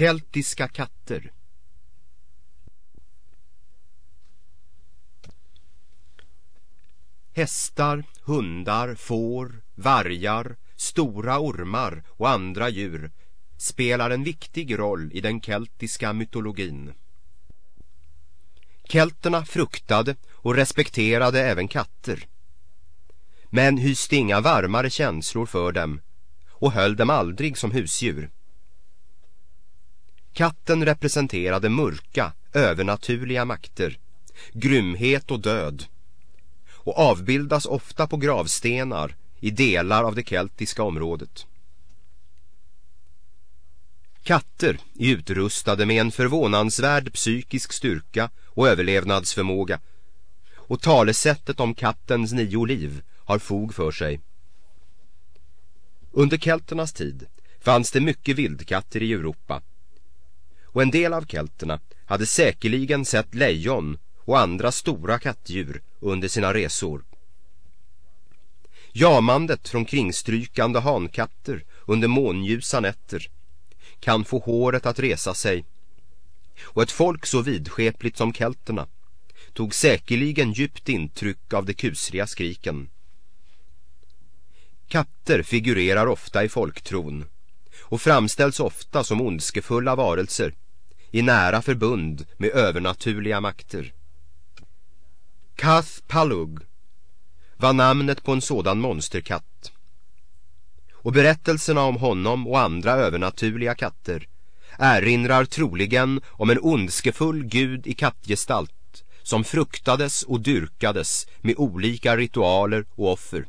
Keltiska katter Hästar, hundar, får, vargar, stora ormar och andra djur spelar en viktig roll i den keltiska mytologin. Kelterna fruktade och respekterade även katter. Men hyste inga varmare känslor för dem och höll dem aldrig som husdjur. Katten representerade mörka, övernaturliga makter, grymhet och död och avbildas ofta på gravstenar i delar av det keltiska området. Katter är utrustade med en förvånansvärd psykisk styrka och överlevnadsförmåga och talesättet om kattens nio liv har fog för sig. Under kelternas tid fanns det mycket vildkatter i Europa och en del av kelterna hade säkerligen sett lejon och andra stora kattdjur under sina resor. Jamandet från kringstrykande hankatter under månljusa nätter kan få håret att resa sig. Och ett folk så vidskepligt som kelterna tog säkerligen djupt intryck av de kusliga skriken. Katter figurerar ofta i folktron och framställs ofta som ondskefulla varelser i nära förbund med övernaturliga makter. Kath Palug var namnet på en sådan monsterkatt. Och berättelserna om honom och andra övernaturliga katter erinrar troligen om en ondskefull gud i kattgestalt som fruktades och dyrkades med olika ritualer och offer.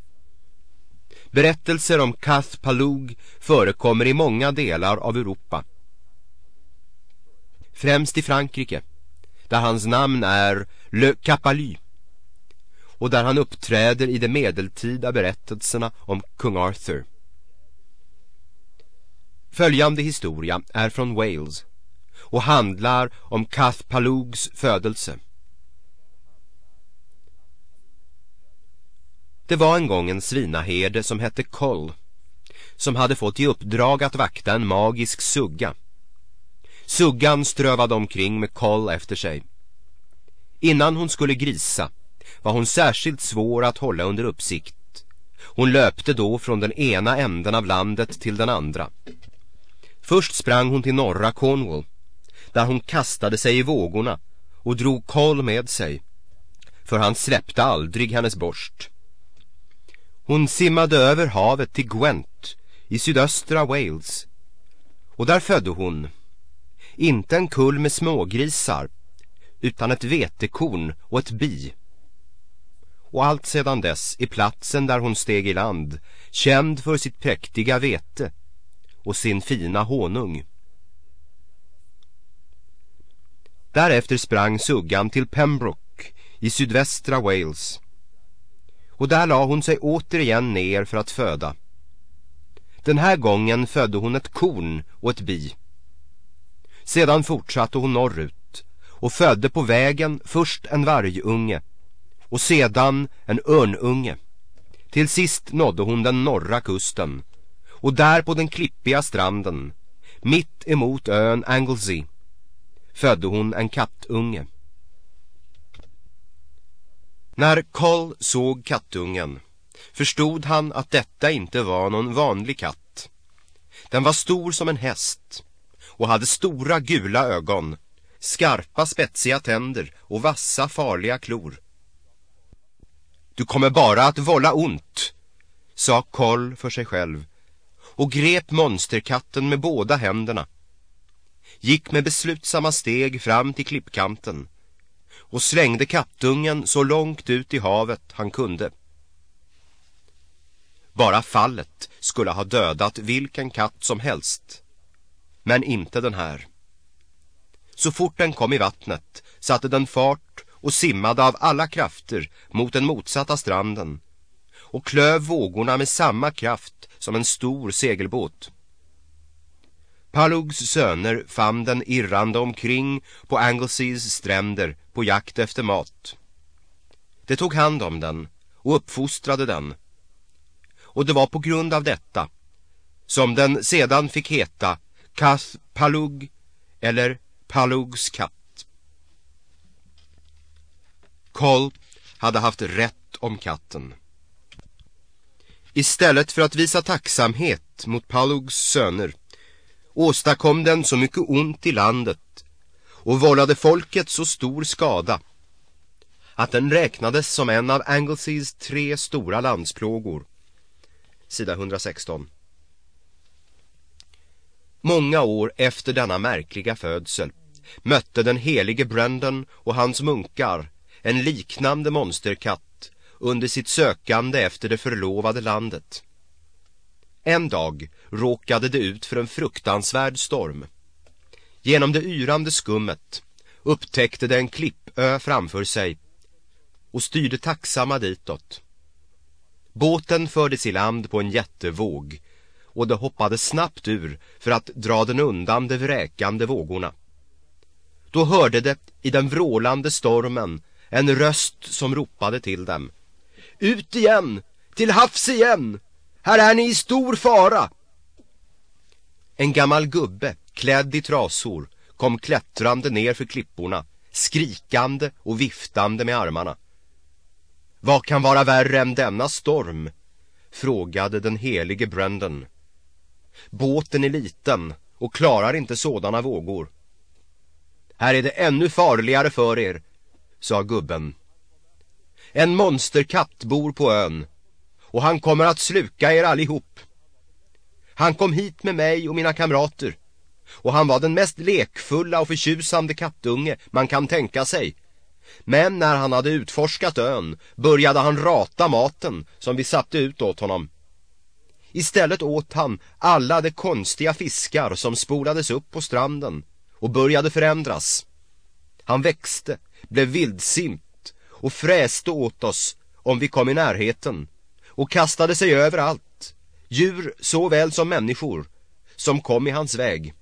Berättelser om Kath Palug förekommer i många delar av Europa. Främst i Frankrike, där hans namn är Le Capaly och där han uppträder i de medeltida berättelserna om kung Arthur. Följande historia är från Wales och handlar om Cathpalugs födelse. Det var en gång en svinaherde som hette Koll som hade fått i uppdrag att vakta en magisk sugga. Suggan strövade omkring med Koll efter sig. Innan hon skulle grisa var hon särskilt svår att hålla under uppsikt. Hon löpte då från den ena änden av landet till den andra. Först sprang hon till norra Cornwall, där hon kastade sig i vågorna och drog Koll med sig, för han släppte aldrig hennes borst. Hon simmade över havet till Gwent i sydöstra Wales, och där födde hon, inte en kull med smågrisar, utan ett vetekorn och ett bi. Och allt sedan dess är platsen där hon steg i land känd för sitt präktiga vete och sin fina honung. Därefter sprang suggan till Pembroke i sydvästra Wales och där la hon sig återigen ner för att föda. Den här gången födde hon ett korn och ett bi. Sedan fortsatte hon norrut och födde på vägen först en vargunge och sedan en örnunge. Till sist nådde hon den norra kusten och där på den klippiga stranden, mitt emot ön Anglesey, födde hon en kattunge. När Karl såg kattungen förstod han att detta inte var någon vanlig katt. Den var stor som en häst och hade stora gula ögon, skarpa spetsiga tänder och vassa farliga klor. Du kommer bara att vålla ont, sa Koll för sig själv och grep monsterkatten med båda händerna. Gick med beslutsamma steg fram till klippkanten och slängde kattungen så långt ut i havet han kunde. Bara fallet skulle ha dödat vilken katt som helst, men inte den här. Så fort den kom i vattnet satte den fart och simmade av alla krafter mot den motsatta stranden och klöv vågorna med samma kraft som en stor segelbåt. Palugs söner fann den irrande omkring på Angleseas stränder på jakt efter mat. De tog hand om den och uppfostrade den. Och det var på grund av detta som den sedan fick heta Kath Palug eller Palugs katt. Koll hade haft rätt om katten. Istället för att visa tacksamhet mot Palugs söner åstadkom den så mycket ont i landet och vållade folket så stor skada att den räknades som en av Angleseas tre stora landsplågor. Sida 116. Många år efter denna märkliga födsel mötte den helige Brendan och hans munkar en liknande monsterkatt under sitt sökande efter det förlovade landet. En dag råkade det ut för en fruktansvärd storm. Genom det yrande skummet upptäckte det en klippö framför sig och styrde tacksamma ditåt. Båten fördes i land på en jättevåg och det hoppade snabbt ur för att dra den undan de vräkande vågorna. Då hörde det i den vrålande stormen en röst som ropade till dem. Ut igen! Till havs igen! Här är ni i stor fara! En gammal gubbe, klädd i trasor, kom klättrande ner för klipporna, skrikande och viftande med armarna. Vad kan vara värre än denna storm? frågade den helige Brendan. Båten är liten och klarar inte sådana vågor. Här är det ännu farligare för er, sa gubben. En monsterkatt bor på ön och han kommer att sluka er allihop. Han kom hit med mig och mina kamrater och han var den mest lekfulla och förtjusande kattunge man kan tänka sig. Men när han hade utforskat ön började han rata maten som vi satte ut åt honom. Istället åt han alla de konstiga fiskar som spolades upp på stranden och började förändras. Han växte, blev vildsint och fräste åt oss om vi kom i närheten och kastade sig över allt, djur såväl som människor, som kom i hans väg.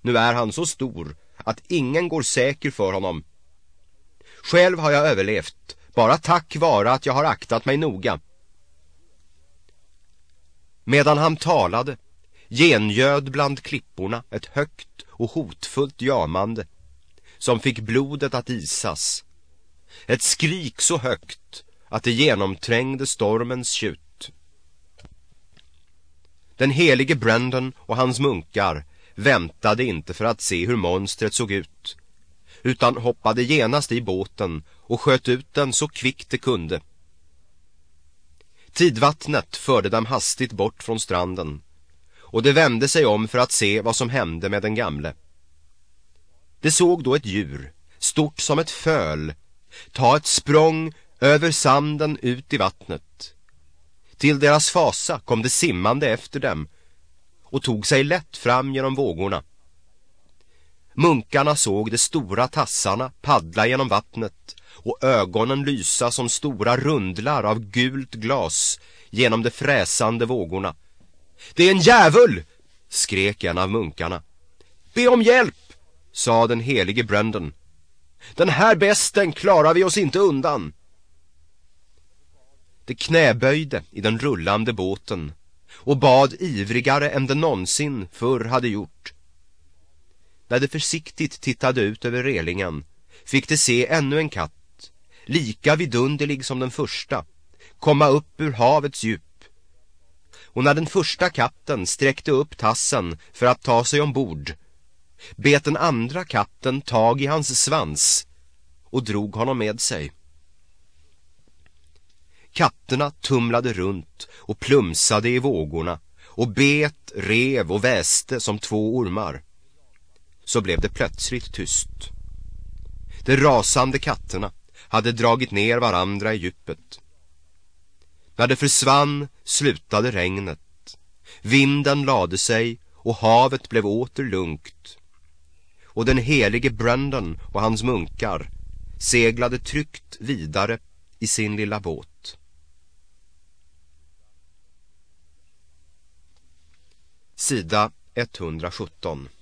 Nu är han så stor att ingen går säker för honom. Själv har jag överlevt, bara tack vare att jag har aktat mig noga. Medan han talade gengöd bland klipporna ett högt och hotfullt jamande som fick blodet att isas. Ett skrik så högt att det genomträngde stormens tjut. Den helige Brandon och hans munkar väntade inte för att se hur monstret såg ut utan hoppade genast i båten och sköt ut den så kvickt det kunde. Tidvattnet förde dem hastigt bort från stranden och de vände sig om för att se vad som hände med den gamle. De såg då ett djur, stort som ett föl, ta ett språng över sanden ut i vattnet. Till deras fasa kom det simmande efter dem och tog sig lätt fram genom vågorna. Munkarna såg de stora tassarna paddla genom vattnet och ögonen lysa som stora rundlar av gult glas genom de fräsande vågorna. Det är en djävul! skrek en av munkarna. Be om hjälp, sa den helige Brendan. Den här besten klarar vi oss inte undan. Det knäböjde i den rullande båten och bad ivrigare än det någonsin förr hade gjort. När det försiktigt tittade ut över relingen fick det se ännu en katt, lika vidunderlig som den första, komma upp ur havets djup. Och när den första katten sträckte upp tassen för att ta sig ombord bet den andra katten tag i hans svans och drog honom med sig. Katterna tumlade runt och plumsade i vågorna och bet, rev och väste som två ormar. Så blev det plötsligt tyst. De rasande katterna hade dragit ner varandra i djupet. När det försvann slutade regnet. Vinden lade sig och havet blev åter lugnt. Och den helige Brandon och hans munkar seglade tryggt vidare i sin lilla båt. Sida 117